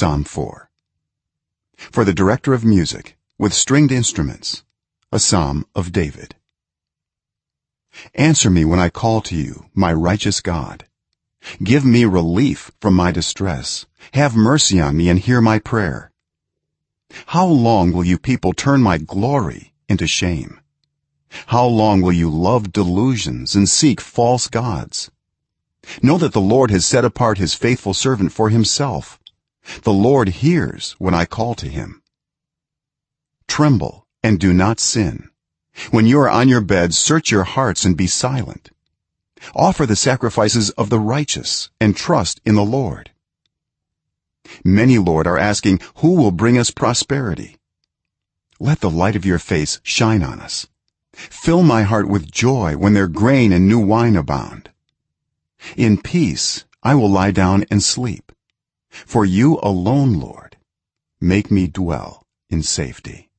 psalm 4 for the director of music with stringed instruments a psalm of david. Answer me when i call to you my righteous god. Give me relief from my distress. Have mercy on me and hear my prayer. How long will you people turn my glory into shame? How long will you love delusions and seek false gods? Know that the lord has set apart his faithful servant for himself the lord hears when i call to him. Tremble and do not sin. When you are on your bed search your hearts and be silent. Offer the sacrifices of the righteous and trust in the lord. Many lord are asking who will bring us prosperity? Let the light of your face shine on us. Fill my heart with joy when their grain and new wine abound. In peace i will lie down and sleep for you alone lord make me dwell in safety